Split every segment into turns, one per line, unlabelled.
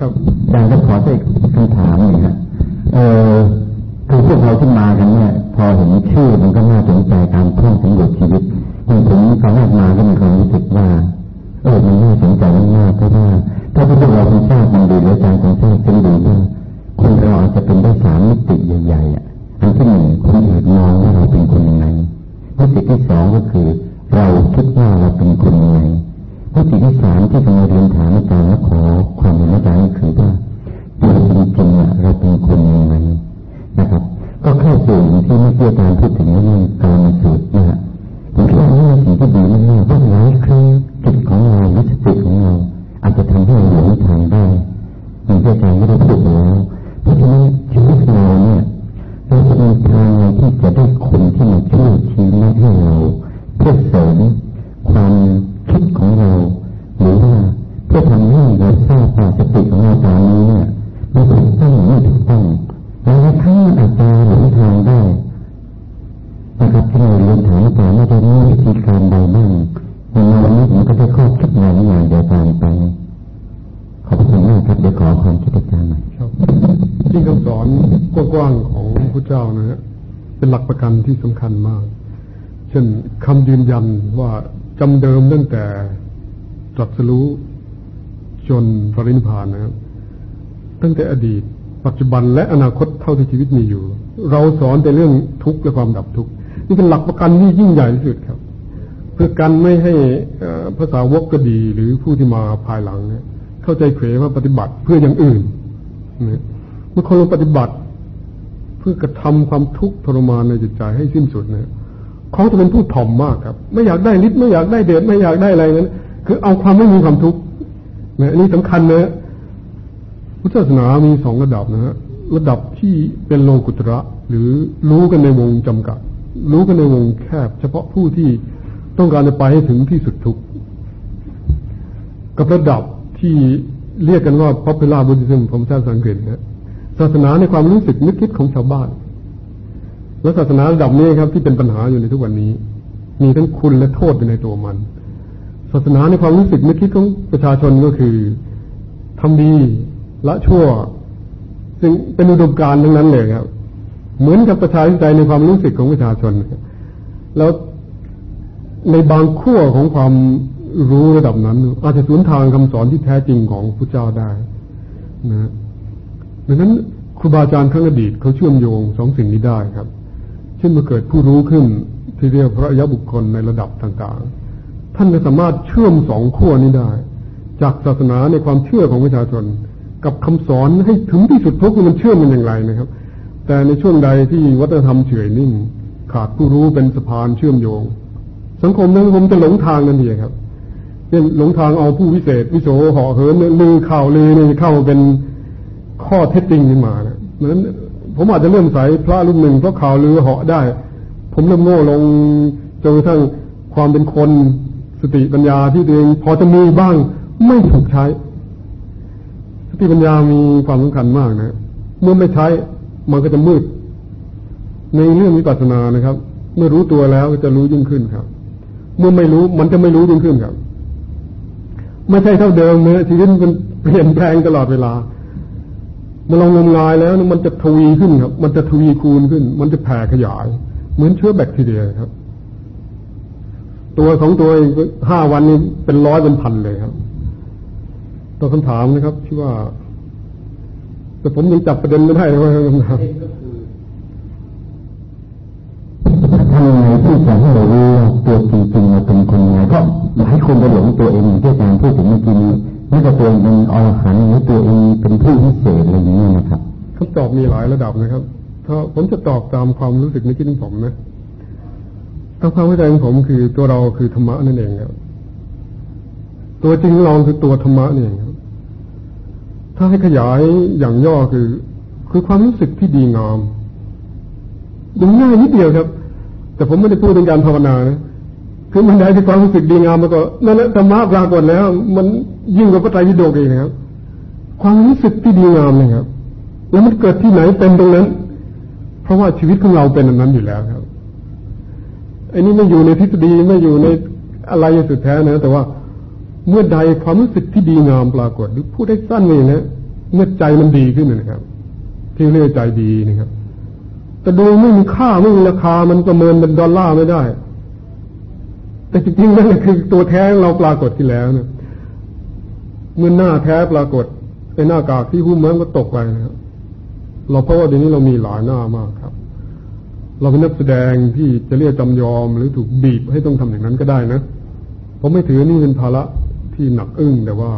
ครับ
อาจารย์ก็ขอได้คำถามหนึ่งฮะเออคือพวกเราที่มากันเนี่ย พอเห็นชื่อมันก็น่าสนใจการท่องสำรวจชีวิตอย่างผมตอนแรกมาก็มีความรู้สึกว่าเออมันน่าสนใจมากเพราะว่าถ้าพวกเราคงทราบมันดีหรืออาจารย์คงทราบเป็นดีว่าคนเราอาจจะเป็นได้สามมิติใหญ่ๆอะอันที่หนึ่งคนอื่นมองว่าเราเป็นคนยังไงมิติที่สองก็คือ เราคิดว่าเราเป็นคนยังไงมิติที่สามที่กำลังเรียนถามอาจารย์และขอ ความเห็นอาจารย์ก็คือว่าตัวจริงๆเราเป็นคนยังไงนะครับ ก็เข้าสู่ที่ไม่เกี่ยวกับพูดถึงเรื่องการสูตรนะฮะผมคิดว่านี่เป็นสิ่งที่ดีมากๆเพราะหลายครั้งจิตของเราวิสติของเรา อาจจะทำให้เราหลงทางได้อย่างที่อาจารย์ไม่ได้พูดแล้วเพราะฉะนั้นชีวิตเราเนี่ยเราจะมีทางที่จะได้คนที่มาช่วยชี้แนะให้เราเพื่อเสริมความคิดของเราหรือว่า เพื่อทำให้เราทราบว่าสติของเราตอนนี้เนี่ยมันถูกต้องหรือไม่ถูกต้องหลายครั้งอาจจะหลงทางได้นะครับที่เราเรียนถามอาจารย์ว่าจะมีวิธีการใดบ้างในวันนี้ผมก็ได้ข้อคิดงานอย่างเดียวกันไปขอบคุณมากครับเดี๋ยวขอความคิดอาจารย์หน่อย
ครับที่คำสอนกว้างๆของพระเจ้านะฮะเป็นหลักประกันที่สำคัญมาก เช่นคำยืนยันว่าจำเดิมตั้งแต่ตรัสรู้ จนปรินิพานนะครับ ตั้งแต่อดีต ปัจจุบันและอนาคตเท่าที่ชีวิตมีอยู่ เราสอนแต่เรื่องทุกข์และความดับทุกข์นี่เป็นหลักประกันที่ยิ่งใหญ่ที่สุดครับ เพื่อกันไม่ให้ภาษาวกก็ดี หรือผู้ที่มาภายหลังเนี่ยเข้าใจเขวว่าปฏิบัติเพื่ออย่างอื่นเมื่อคนลงปฏิบัติ เพื่อกระทำความทุกข์ทรมานในจิตใจให้สิ้นสุดเนี่ยเขาจะเป็นผู้ถ่อมมากครับ ไม่อยากได้ฤทธิ์ไม่อยากได้เดชไม่อยากได้อะไรนั้น คือเอาความไม่มีความทุกข์ นะอันนี้สำคัญนะพุทธศาสนามีสองระดับนะฮะระดับที่เป็นโลกุตระ หรือรู้กันในวงจำกัด รู้กันในวงแคบ เฉพาะผู้ที่ต้องการจะไปให้ถึงที่สุดทุกกับระดับที่เรียกกันว่า popular Buddhism ผมชาติสังเกตนะศาสนาในความรู้สึกนึกคิดของชาวบ้าน และศาสนาระดับนี้ครับที่เป็นปัญหาอยู่ในทุกวันนี้ มีทั้งคุณและโทษอยู่ในตัวมัน ศาสนาในความรู้สึกนึกคิดของประชาชนก็คือทำดีละชั่ว ซึ่งเป็นอุดมการณ์ทั้งนั้นเลยครับ เหมือนกับประชาธิปไตยในความรู้สึกของประชาชน แล้วในบางขั้วของความรู้ระดับนั้น อาจจะสูญทางคำสอนที่แท้จริงของพระเจ้าได้นะดังนั้นครูบาอาจารย์ครั้งอดีตเขาเชื่อมโยงสองสิ่งนี้ได้ครับ เช่นเมื่อเกิดผู้รู้ขึ้นที่เรียกพระยะบุคคลในระดับต่างๆ ท่านจะสามารถเชื่อมสองขั้วนี้ได้ จากศาสนาในความเชื่อของประชาชน กับคำสอนให้ถึงที่สุดทุกมันเชื่อมมันอย่างไรนะครับ แต่ในช่วงใดที่วัฒนธรรมเฉยนิ่ง ขาดผู้รู้เป็นสะพานเชื่อมโยง สังคมนั้นผมจะหลงทางกันดีครับเช่นหลงทางเอาผู้วิเศษ วิโสห่อเหินลือข่าวลือนี่เข้าเป็นข้อเท็จจริงขึ้นมานะเหมือนผมอาจจะเริ่มใส่พระรูปหนึ่งเพราะข่าวลือเหาะได้ ผมเริ่มโง่ลงจนกระทั่งความเป็นคน สติปัญญาที่ตัวเองพอจะมีบ้างไม่ถูกใช้ สติปัญญามีความสำคัญมากนะเมื่อไม่ใช้มันก็จะมืด ในเรื่องวิปัสสนานะครับ เมื่อรู้ตัวแล้วก็จะรู้ยิ่งขึ้นครับ เมื่อไม่รู้มันจะไม่รู้ยิ่งขึ้นครับ ไม่ใช่เท่าเดิมเนะชีวิตมันเปลี่ยนแปลงตลอดเวลาเมื่อเรางมงายแล้วมันจะทวีขึ้นครับ มันจะทวีคูณขึ้น มันจะแผ่ขยาย เหมือนเชื้อแบคทีเรียครับ ตัวของตัวเองห้าวันนี้เป็นร้อยเป็นพันเลยครับตัวคำถามนะครับที่ว่า แต่ผมยังจับประเด็นไม่ได้ว่าคำถาม
ทำยังไงที่จะให้เรารู้ตัวจริงๆเราเป็นคนยังไงเพราะหลายคนไปหลงตัวเองที่อาจารย์พูดถึงเมื่อกี้นี้ไม่ว่าตัวเองเป็นอรหันต์หรือตัวเองเป็นผู้พิเศษอะไรอย่างนี้นะครับ
คำตอบมีหลายระดับนะครับถ้าผมจะตอบตามความรู้สึกในคิดของผมนะ ตาความเข้าใจของผมคือตัวเราคือธรรมะนั่นเองครับตัวจริงเราคือตัวธรรมะนี่เองครับถ้าให้ขยายอย่างย่อคือ คือความรู้สึกที่ดีงามดูง่ายนิดเดียวครับ แต่ผมไม่ได้พูดถึงการภาวนานะคือมันได้ที่ความรู้สึกดีงามมันก็นั่นแหละธรรมะปรากฏแล้ว มันยิ่งกว่าพระไตรปิฎกเองครับ ความรู้สึกที่ดีงามเลยครับ แล้วมันเกิดที่ไหนเป็นตรงนั้น เพราะว่าชีวิตของเราเป็นอย่างนั้นอยู่แล้วครับ อ้นี่ไม่อยู่ในทฤษฎีไม่อยู่ในอะไรสุดแท้นะ แต่ว่าเมื่อใดความรู้สึกที่ดีงามปรากฏ หรือพูดได้สั้นเลยนะเมื่อใจมันดีขึ้นนะครับ ที่เรียกใจดีนะครับ แต่ดูไม่มีค่าไม่มีราคามันประเมินเป็นดอลลาร์ไม่ได้ แต่จริงๆนั่นคือตัวแท้เราปรากฏที่แล้วเนี่ยเมื่อหน้าแท้ปรากฏไอ้หน้ากากที่หุ้มมันก็ตกไปนะครับเราเพราะว่าเดี๋ยวนี้เรามีหลายหน้ามากครับ เราเป็นนักแสดงที่จะเรียกจำยอมหรือถูกบีบให้ต้องทำอย่างนั้นก็ได้นะผมไม่ถือนี่เป็นภาระที่หนักอึ้งแต่ว่า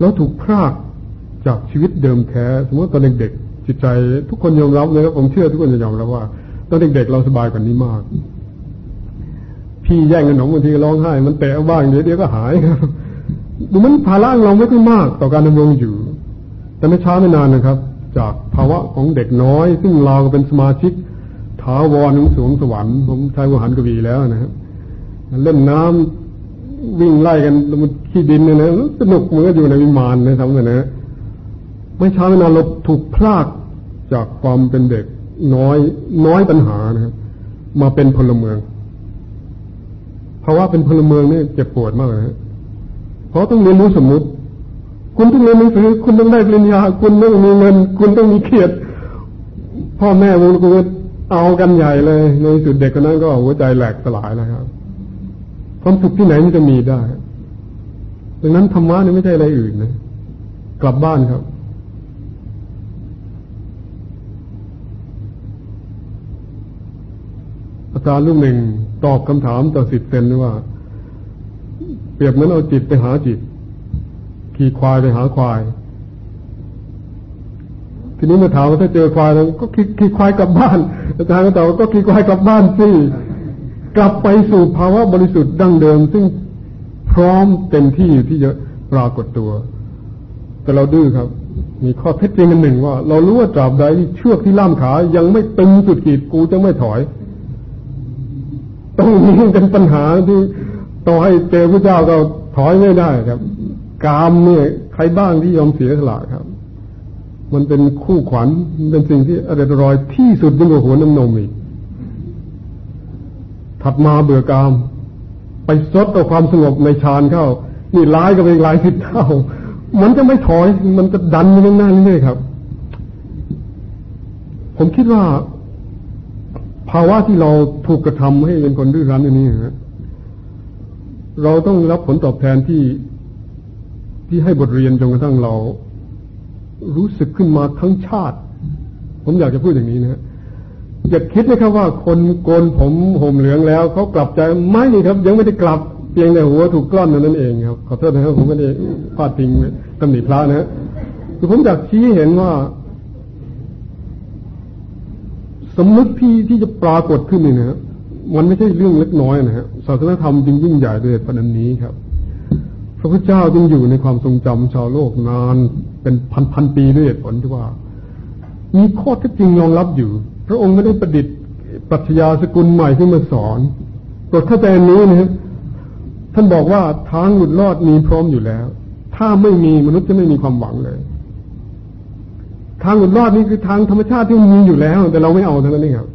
เราถูกพรากจากชีวิตเดิมแท้สมมติตอนเด็กๆจิตใจ ทุกคนยอมรับเลยครับผมเชื่อทุกคนจะยอมรับว่าตอนเด็กๆเราสบายกว่านี้มาก พี่แย่งขนมบางทีร้องไห้ มันแตะบ้างเดี๋ยวเดี๋ยวก็หายครับดูมันภาระเราไม่ค่อยมากต่อการดำรงอยู่ แต่ไม่ช้าไม่นานนะครับ จากภาวะของเด็กน้อย ซึ่งเราเป็นสมาชิกถาวรของสวงสวรรค์ผมใช้วหันกวีแล้วนะครับเล่นน้ำวิ่งไล่กันมันขี้ดินเนี่ยนะสนุกเหมือนอยู่ในวิมานนะทำกันนะไม่ช้าไม่นานเราถูกพลากจากความเป็นเด็กน้อยน้อยปัญหานะครับมาเป็นพลเมืองภาวะเป็นพลเมืองนี่เจ็บปวดมากเลยเพราะต้องเรียนรู้สมมุติ คุณต้องเรียนหนังสือ คุณต้องได้ปริญญา คุณต้องมีเงิน คุณต้องมีเกียรติพ่อแม่วงกูเอากันใหญ่เลย ในสุดเด็กคนนั้นก็หัวใจแหลกสลายแล้วครับความสุขที่ไหนมันจะมีได้ดังนั้นธรรมะนี่ไม่ใช่อะไรอื่นนะกลับบ้านครับ อาจารย์ลูกหนึ่งตอบคำถามต่อสิทธิ์เซนว่า เปรียบเหมือนเอาจิตไปหาจิต ขี่ควายไปหาควาย ทีนี้มาถามว่าถ้าเจอควายแล้วก็ขี่ขี่ควายกลับบ้าน อาจารย์ก็ตอบว่าก็ขี่ควายกลับบ้านสิกลับไปสู่ภาวะบริสุทธิ์ดั้งเดิม ซึ่งพร้อมเต็มที่ที่จะปรากฏตัว แต่เราดื้อครับ มีข้อเท็จจริงอันหนึ่งว่า เรารู้ว่าตราบใดที่เชือกที่ล่ามขา ยังไม่ตึงสุดขีดกูจะไม่ถอยต้องมีเป็นปัญหาที่ต่อให้เจอพระเจ้าก็ถอยไม่ได้ครับ กามเนี่ยใครบ้างที่ยอมเสียสละครับ มันเป็นคู่ขวัญเป็นสิ่งที่อร่อยรอยที่สุดยิ่งกว่าหัวน้ำนมอีกถัดมาเบื่อกาม ไปซดต่อความสงบในฌานเข้า นี่ร้ายก็ไปหลายสิบเท่า มันจะไม่ถอย มันจะดันไปข้างหน้าเรื่อยๆครับ ผมคิดว่า ภาวะที่เราถูกกระทำให้เป็นคนดื้อรั้นอันนี้ฮะเราต้องรับผลตอบแทนที่ ที่ให้บทเรียนจนกระทั่งเรา รู้สึกขึ้นมาทั้งชาติ ผมอยากจะพูดอย่างนี้นะอย่าคิดนะครับว่าคนโกนผมห่มเหลืองแล้วเขากลับใจไม่นี่ครับ ยังไม่ได้กลับเพียงแต่หัวถูกกล้อนนั่นเองครับขอโทษนะครับผมไม่ได้พาดพิงตำหนิพระนะคือผมอยากชี้เห็นว่าสมมติที่ที่จะปรากฏขึ้นนี่นะมันไม่ใช่เรื่องเล็กน้อยนะฮะศาสนธรรมจึงยิ่งใหญ่ด้วยประเด็นนี้ครับ พระพุทธเจ้าจึงอยู่ในความทรงจำชาวโลกนานเป็นพันพันปีด้วยเหตุผลที่ว่า มีข้อเท็จจริงรองรับอยู่ พระองค์ไม่ได้ประดิษฐ์ปรัชญาสกุลใหม่ขึ้นมาสอนโปรดเข้าใจนนี้นะครับท่านบอกว่าทางหลุดรอดมีพร้อมอยู่แล้ว ถ้าไม่มีมนุษย์จะไม่มีความหวังเลย ทางหลุดรอดนี่คือทางธรรมชาติที่มีอยู่แล้ว แต่เราไม่เอาเท่านั้นเองครับ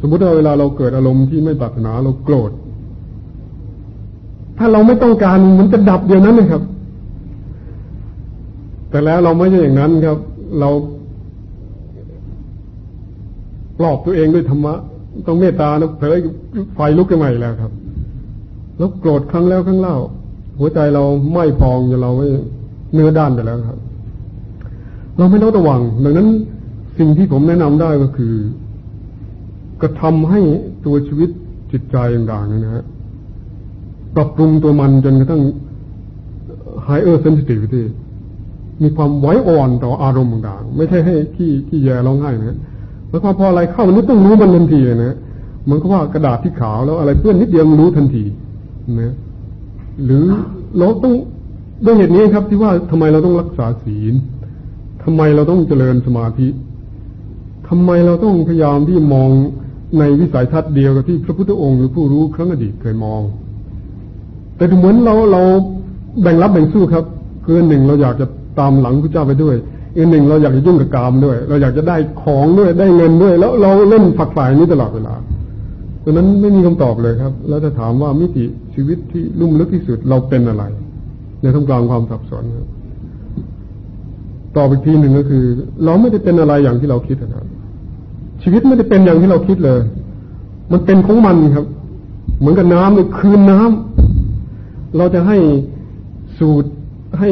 สมมติว่าเวลาเราเกิดอารมณ์ที่ไม่ปรารถนาเราโกรธ ถ้าเราไม่ต้องการมันจะดับเดียวนั้นเลยครับ แต่แล้วเราไม่ใช่อย่างนั้นครับ เราปลอบตัวเองด้วยธรรมะต้องเมตตานะเผยไฟลุกขึ้นมาอีกแล้วครับ แล้วโกรธครั้งแล้วครั้งเล่า หัวใจเราไม่พองจนเราไม่เนื้อด้านไปแล้วครับ เราไม่ต้องระวัง ดังนั้นสิ่งที่ผมแนะนำได้ก็คือ กระทำให้ตัวชีวิตจิตใจต่างๆนะฮะ ปรับปรุงตัวมันจนกระทั่ง higher sensitivity มีความไว้อ่อนต่ออารมณ์ต่างๆไม่ใช่ให้ที่ที่แย่ร้องไห้นะแล้วพออะไรเข้ามันต้องรู้มันทันทีนะมือนกับว่ากระดาษที่ขาวแล้วอะไรเปื้อนนิดเดียวรู้ทันทีนะหรือเราต้องด้วยเหตุนี้ครับที่ว่าทำไมเราต้องรักษาศีลทำไมเราต้องเจริญสมาธิทำไมเราต้องพยายามที่มองในวิสัยทัศน์เดียวกับที่พระพุทธองค์หรือผู้รู้ครั้งอดีตเคยมอง แต่เหมือนเราเราแบ่งรับแบ่งสู้ครับ คือหนึ่งเราอยากจะตามหลังพระเจ้าไปด้วยอีกหนึ่งเราอยากจะยุ่งกับกามด้วย เราอยากจะได้ของด้วยได้เงินด้วย แล้วเราเล่นฝักฝ่ายนี้ตลอดเวลาดังนั้นไม่มีคำตอบเลยครับ แล้วถ้าถามว่ามิติชีวิตที่ลุ่มลึกที่สุดเราเป็นอะไร ในท่ามกลางความสับสนครับตอบอีกทีหนึ่งก็คือ เราไม่ได้เป็นอะไรอย่างที่เราคิดนะครับ ชีวิตไม่ได้เป็นอย่างที่เราคิดเลย มันเป็นของมันครับ เหมือนกับน้ำเนี่ยคืนน้ำ เราจะให้สูตรให้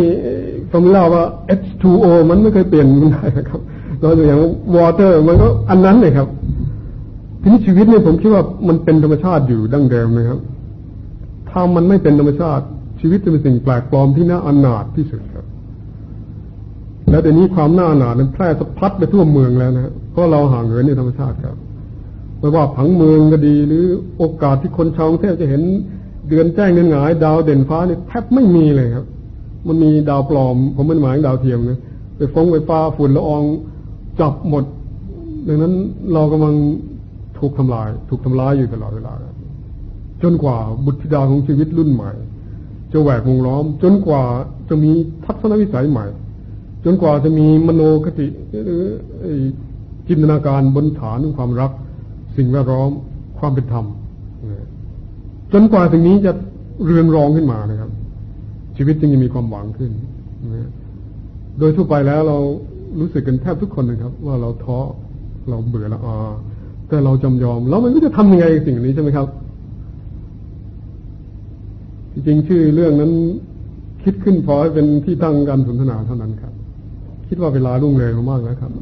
ฟอร์มูลาว่า H2O มันไม่เคยเปลี่ยนมันได้ครับ เราอย่าง water มันก็อันนั้นเลยครับทีนี้ชีวิตเนี่ยผมคิดว่ามันเป็นธรรมชาติอยู่ดั้งเดิมนะครับ ถ้ามันไม่เป็นธรรมชาติ ชีวิตจะเป็นสิ่งแปลกปลอมที่น่าอนาถที่สุดครับ แล้วเดี๋ยวนี้ความน่าอนาถนั้นแพร่สะพัดไปทั่วเมืองแล้วนะเพราะเราห่างเหินในธรรมชาติครับไม่ว่าผังเมืองก็ดีหรือโอกาสที่คนชาวกรุงเทพจะเห็น เดือนแจ้งเดือนหงาย ดาวเด่นฟ้าเนี่ยแทบไม่มีเลยครับ มันมีดาวปลอม ผมไม่หมายถึงดาวเทียมนะไปฟงไฟฟ้าฝุ่นละอองจับหมด ดังนั้นเรากำลังถูกทำลาย ถูกทำลายอยู่ตลอดเวลาจนกว่าบุตรธิดาของชีวิตรุ่นใหม่จะแหวกวงล้อม จนกว่าจะมีทัศนวิสัยใหม่ จนกว่าจะมีมโนคติหรือจินตนาการบนฐานของความรัก สิ่งแวดล้อมความเป็นธรรม จนกว่าสิ่งนี้จะเรืองรองขึ้นมานะครับ ชีวิตจึงจะมีความหวังขึ้นนะโดยทั่วไปแล้วเรารู้สึกกันแทบทุกคนนะครับ ว่าเราท้อเราเบื่อละอาแต่เราจำยอม แล้วมันก็จะทำยังไงสิ่งนี้ใช่ไหมครับ จริงๆชื่อเรื่องนั้นคิดขึ้นพอให้เป็นที่ตั้งการสนทนาเท่านั้นครับ คิดว่าเวลาลุ่งเลยมากแล้วครับ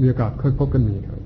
มีโอกาสค่อยพบกันมีครับ